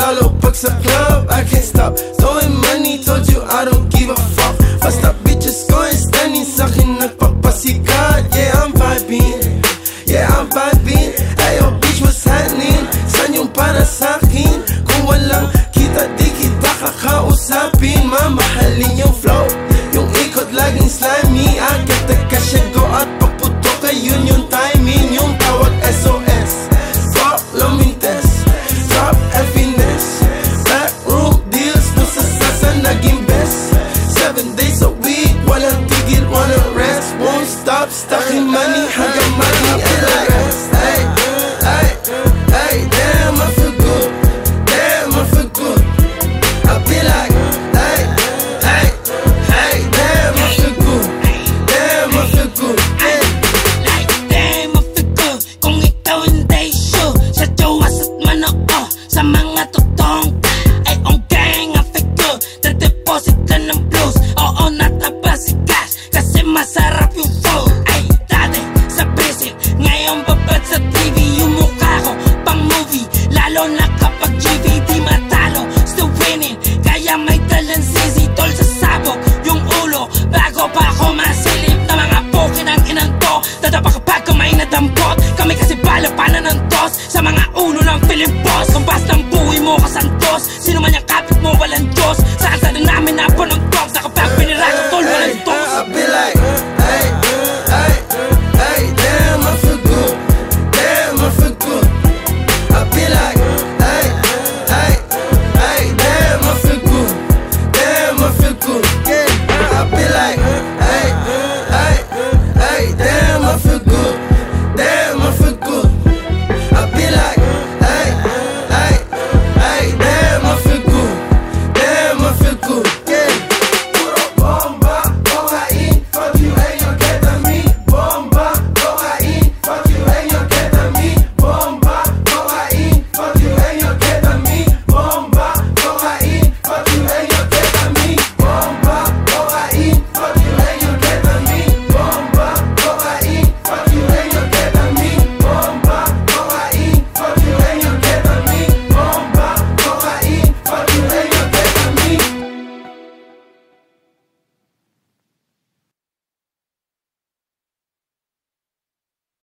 Lalo Bucks a club, I can't stop. Throwing money, told you I don't give a fuck. But Basta bitches going stunning Sa'kin nagpapasikat Yeah, I'm vibing. Yeah, I'm vibing. Ayo, bitch, what's happening? San yung para sa'kin? Kung walang kita, di kita kakausapin. Mamahalin yung flow. Yung ikot laging slimy. I get the cash stuffing money, honey. Kapag GVD matalo, still winning. Kaya may talansizi, tol sa sabog. Yung ulo, bago pa ako